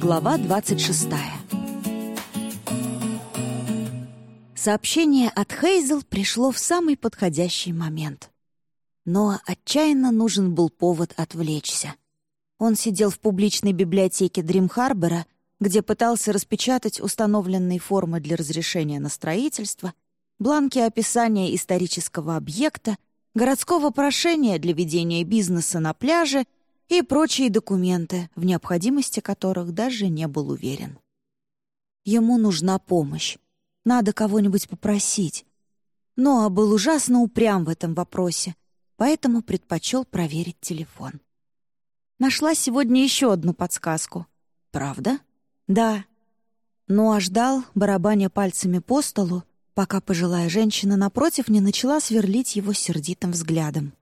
Глава 26 Сообщение от Хейзел пришло в самый подходящий момент. Но отчаянно нужен был повод отвлечься. Он сидел в публичной библиотеке Дрим-Харбора, где пытался распечатать установленные формы для разрешения на строительство, бланки описания исторического объекта, городского прошения для ведения бизнеса на пляже — и прочие документы, в необходимости которых даже не был уверен. Ему нужна помощь. Надо кого-нибудь попросить. Ноа был ужасно упрям в этом вопросе, поэтому предпочел проверить телефон. Нашла сегодня еще одну подсказку. «Правда?» «Да». Ноа ждал, барабаня пальцами по столу, пока пожилая женщина напротив не начала сверлить его сердитым взглядом.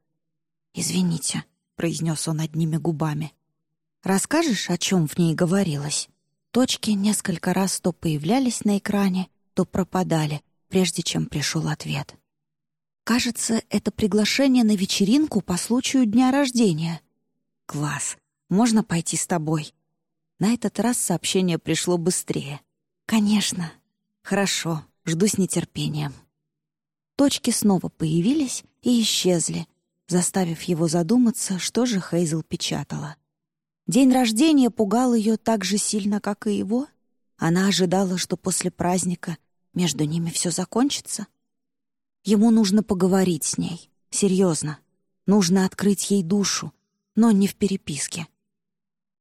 «Извините», произнес он одними губами. «Расскажешь, о чем в ней говорилось?» Точки несколько раз то появлялись на экране, то пропадали, прежде чем пришел ответ. «Кажется, это приглашение на вечеринку по случаю дня рождения». «Класс! Можно пойти с тобой?» На этот раз сообщение пришло быстрее. «Конечно. Хорошо, жду с нетерпением». Точки снова появились и исчезли, заставив его задуматься, что же Хейзел печатала. День рождения пугал ее так же сильно, как и его. Она ожидала, что после праздника между ними все закончится. Ему нужно поговорить с ней, серьезно. Нужно открыть ей душу, но не в переписке.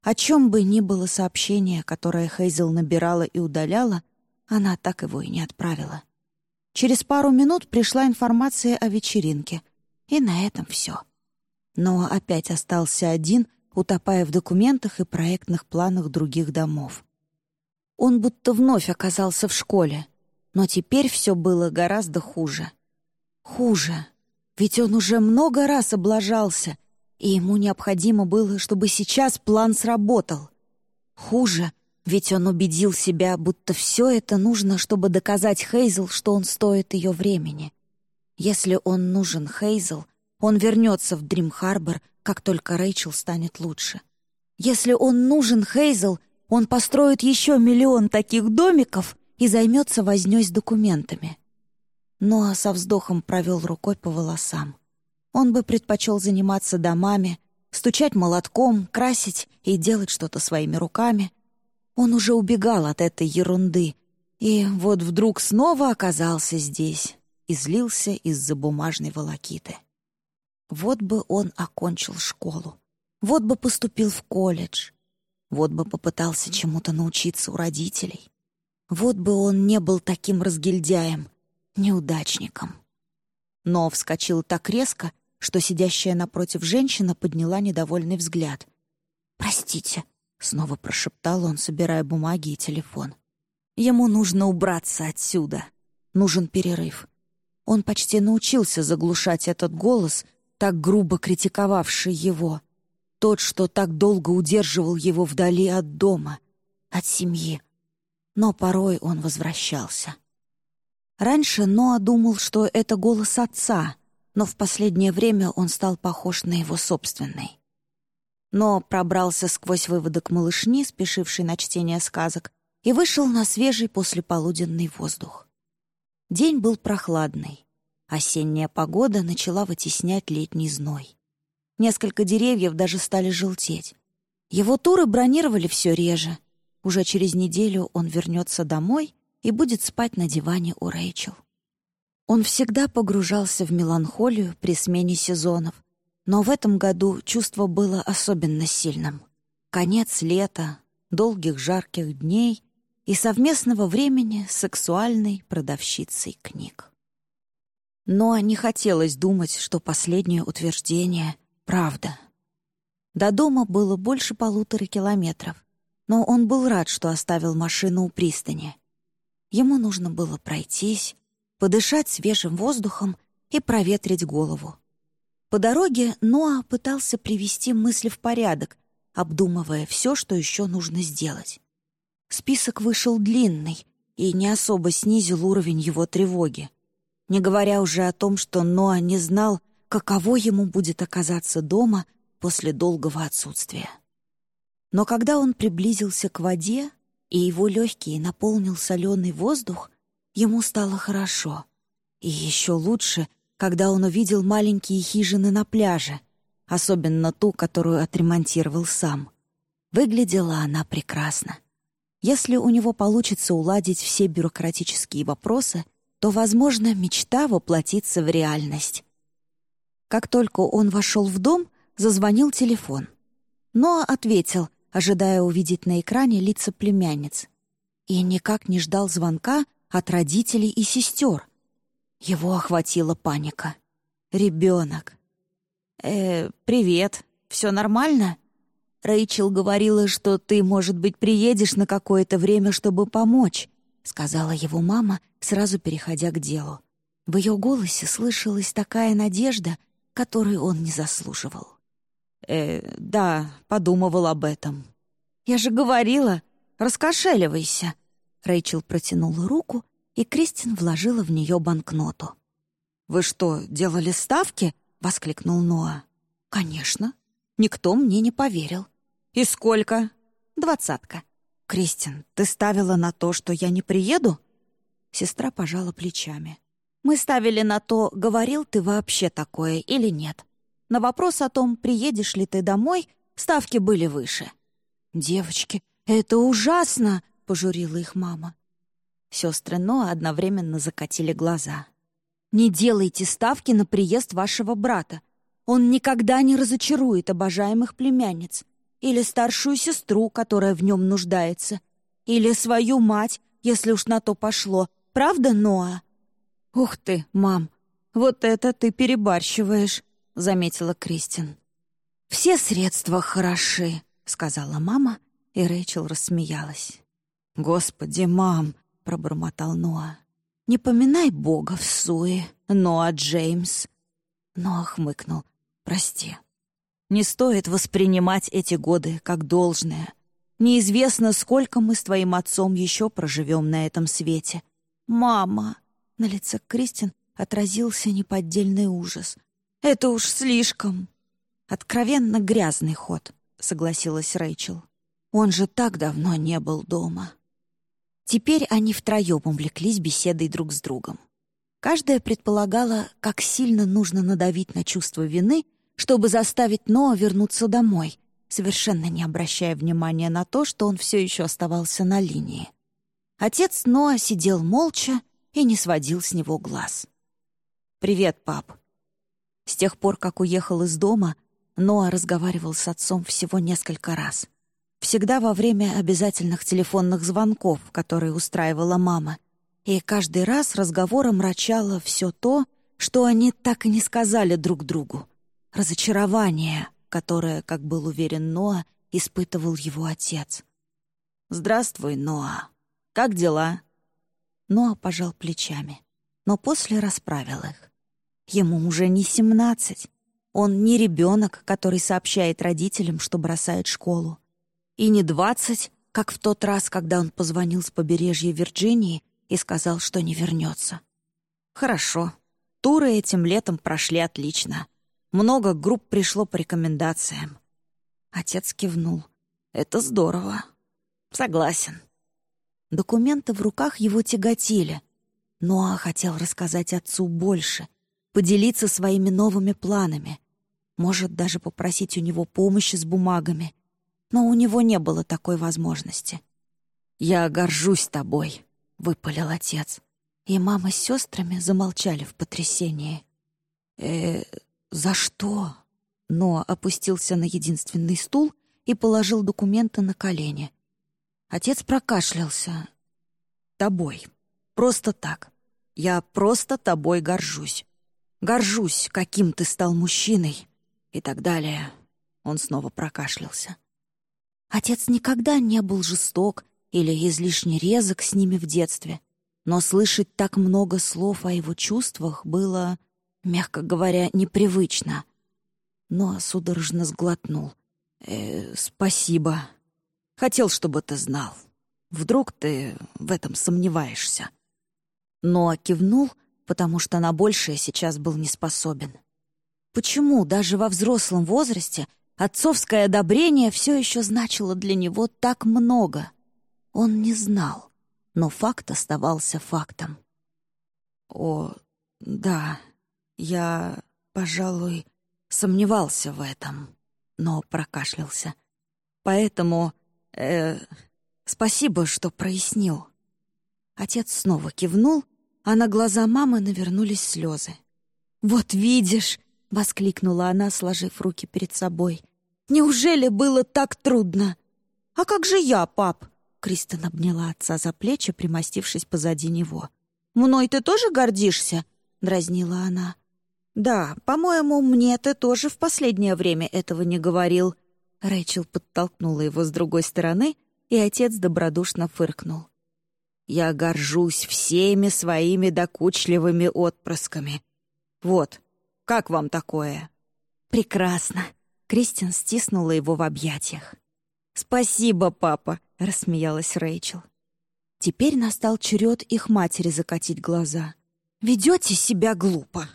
О чем бы ни было сообщение, которое Хейзел набирала и удаляла, она так его и не отправила. Через пару минут пришла информация о вечеринке — и на этом все. Но опять остался один, утопая в документах и проектных планах других домов. Он будто вновь оказался в школе, но теперь все было гораздо хуже. Хуже, ведь он уже много раз облажался, и ему необходимо было, чтобы сейчас план сработал. Хуже, ведь он убедил себя, будто все это нужно, чтобы доказать Хейзел, что он стоит ее времени. Если он нужен Хейзел, он вернется в Дрим-Харбор, как только Рэйчел станет лучше. Если он нужен Хейзел, он построит еще миллион таких домиков и займется вознёй с документами. Ноа со вздохом провел рукой по волосам. Он бы предпочел заниматься домами, стучать молотком, красить и делать что-то своими руками. Он уже убегал от этой ерунды, и вот вдруг снова оказался здесь, и злился из-за бумажной волокиты. Вот бы он окончил школу, вот бы поступил в колледж, вот бы попытался чему-то научиться у родителей, вот бы он не был таким разгильдяем, неудачником. Но вскочил так резко, что сидящая напротив женщина подняла недовольный взгляд. «Простите», — снова прошептал он, собирая бумаги и телефон. «Ему нужно убраться отсюда. Нужен перерыв. Он почти научился заглушать этот голос, так грубо критиковавший его. Тот, что так долго удерживал его вдали от дома, от семьи. Но порой он возвращался. Раньше Ноа думал, что это голос отца, но в последнее время он стал похож на его собственный. Но пробрался сквозь выводок малышни, спешившей на чтение сказок, и вышел на свежий послеполуденный воздух. День был прохладный. Осенняя погода начала вытеснять летний зной. Несколько деревьев даже стали желтеть. Его туры бронировали все реже. Уже через неделю он вернется домой и будет спать на диване у Рэйчел. Он всегда погружался в меланхолию при смене сезонов, но в этом году чувство было особенно сильным. Конец лета, долгих жарких дней и совместного времени с сексуальной продавщицей книг. Но не хотелось думать, что последнее утверждение — правда. До дома было больше полутора километров, но он был рад, что оставил машину у пристани. Ему нужно было пройтись, подышать свежим воздухом и проветрить голову. По дороге Ноа пытался привести мысли в порядок, обдумывая все, что еще нужно сделать. Список вышел длинный и не особо снизил уровень его тревоги. Не говоря уже о том, что Ноа не знал, каково ему будет оказаться дома после долгого отсутствия. Но когда он приблизился к воде, и его легкие наполнил соленый воздух, ему стало хорошо. И еще лучше, когда он увидел маленькие хижины на пляже, особенно ту, которую отремонтировал сам. Выглядела она прекрасно. Если у него получится уладить все бюрократические вопросы, то, возможно, мечта воплотится в реальность. Как только он вошел в дом, зазвонил телефон. Ноа ответил, ожидая увидеть на экране лица племянниц. И никак не ждал звонка от родителей и сестер. Его охватила паника. Ребенок. «Э, привет. Все нормально?» Рэйчел говорила, что ты, может быть, приедешь на какое-то время, чтобы помочь», — сказала его мама, сразу переходя к делу. В ее голосе слышалась такая надежда, которую он не заслуживал. «Э, да, подумывал об этом». «Я же говорила, раскошеливайся». Рэйчел протянула руку, и Кристин вложила в нее банкноту. «Вы что, делали ставки?» — воскликнул Ноа. «Конечно. Никто мне не поверил. «И сколько?» «Двадцатка». «Кристин, ты ставила на то, что я не приеду?» Сестра пожала плечами. «Мы ставили на то, говорил ты вообще такое или нет. На вопрос о том, приедешь ли ты домой, ставки были выше». «Девочки, это ужасно!» — пожурила их мама. Сестры Ноа одновременно закатили глаза. «Не делайте ставки на приезд вашего брата. Он никогда не разочарует обожаемых племянниц или старшую сестру, которая в нем нуждается, или свою мать, если уж на то пошло. Правда, Ноа?» «Ух ты, мам, вот это ты перебарщиваешь», — заметила Кристин. «Все средства хороши», — сказала мама, и Рэйчел рассмеялась. «Господи, мам!» — пробормотал Ноа. «Не поминай Бога в суе, Ноа Джеймс!» Ноа хмыкнул. «Прости». Не стоит воспринимать эти годы как должное. Неизвестно, сколько мы с твоим отцом еще проживем на этом свете. «Мама!» — на лице Кристин отразился неподдельный ужас. «Это уж слишком!» «Откровенно грязный ход», — согласилась Рэйчел. «Он же так давно не был дома». Теперь они втроем увлеклись беседой друг с другом. Каждая предполагала, как сильно нужно надавить на чувство вины — чтобы заставить Ноа вернуться домой, совершенно не обращая внимания на то, что он все еще оставался на линии. Отец Ноа сидел молча и не сводил с него глаз. «Привет, пап». С тех пор, как уехал из дома, Ноа разговаривал с отцом всего несколько раз. Всегда во время обязательных телефонных звонков, которые устраивала мама. И каждый раз разговором мрачало все то, что они так и не сказали друг другу разочарование, которое, как был уверен Ноа, испытывал его отец. «Здравствуй, Ноа. Как дела?» Ноа пожал плечами, но после расправил их. Ему уже не семнадцать. Он не ребенок, который сообщает родителям, что бросает школу. И не двадцать, как в тот раз, когда он позвонил с побережья Вирджинии и сказал, что не вернется. Хорошо. Туры этим летом прошли отлично. Много групп пришло по рекомендациям. Отец кивнул. «Это здорово. Согласен». Документы в руках его тяготили. Ноа хотел рассказать отцу больше, поделиться своими новыми планами. Может, даже попросить у него помощи с бумагами. Но у него не было такой возможности. «Я горжусь тобой», — выпалил отец. И мама с сестрами замолчали в потрясении. «Э, «За что?» Но опустился на единственный стул и положил документы на колени. Отец прокашлялся. «Тобой. Просто так. Я просто тобой горжусь. Горжусь, каким ты стал мужчиной». И так далее. Он снова прокашлялся. Отец никогда не был жесток или излишне резок с ними в детстве, но слышать так много слов о его чувствах было мягко говоря, непривычно. Но судорожно сглотнул. «Э, «Спасибо. Хотел, чтобы ты знал. Вдруг ты в этом сомневаешься». Но кивнул, потому что на большее сейчас был не способен. Почему даже во взрослом возрасте отцовское одобрение все еще значило для него так много. Он не знал, но факт оставался фактом. «О, да, я, пожалуй, сомневался в этом, но прокашлялся. Поэтому, э, спасибо, что прояснил». Отец снова кивнул, а на глаза мамы навернулись слезы. «Вот видишь!» — воскликнула она, сложив руки перед собой. «Неужели было так трудно?» «А как же я, пап?» Кристен обняла отца за плечи, примостившись позади него. «Мной ты тоже гордишься?» — дразнила она. «Да, по-моему, мне ты тоже в последнее время этого не говорил». Рэйчел подтолкнула его с другой стороны, и отец добродушно фыркнул. «Я горжусь всеми своими докучливыми отпрысками. Вот, как вам такое?» «Прекрасно!» — Кристин стиснула его в объятиях. «Спасибо, папа!» — рассмеялась Рэйчел. Теперь настал черед их матери закатить глаза. «Ведете себя глупо!»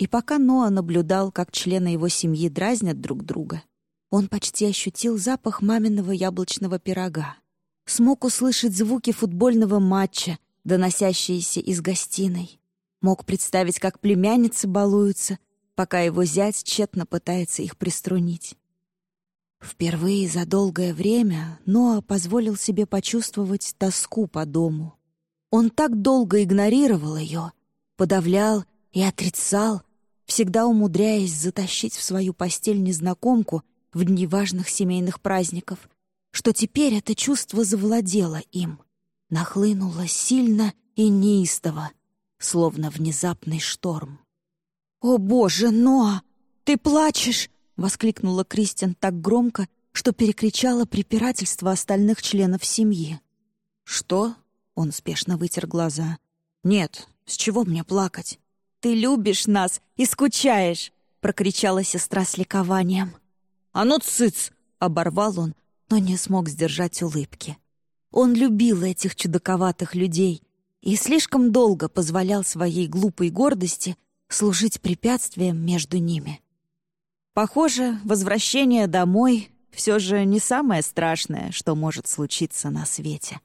И пока Ноа наблюдал, как члены его семьи дразнят друг друга, он почти ощутил запах маминого яблочного пирога. Смог услышать звуки футбольного матча, доносящиеся из гостиной. Мог представить, как племянницы балуются, пока его зять тщетно пытается их приструнить. Впервые за долгое время Ноа позволил себе почувствовать тоску по дому. Он так долго игнорировал ее, подавлял и отрицал, всегда умудряясь затащить в свою постель незнакомку в дни важных семейных праздников, что теперь это чувство завладело им, нахлынуло сильно и неистово, словно внезапный шторм. «О, Боже, Ноа, ты плачешь!» — воскликнула Кристин так громко, что перекричала препирательство остальных членов семьи. «Что?» — он спешно вытер глаза. «Нет, с чего мне плакать?» «Ты любишь нас и скучаешь!» — прокричала сестра с ликованием. «А ну, цыц!» — оборвал он, но не смог сдержать улыбки. Он любил этих чудаковатых людей, и слишком долго позволял своей глупой гордости служить препятствием между ними. Похоже, возвращение домой все же не самое страшное, что может случиться на свете.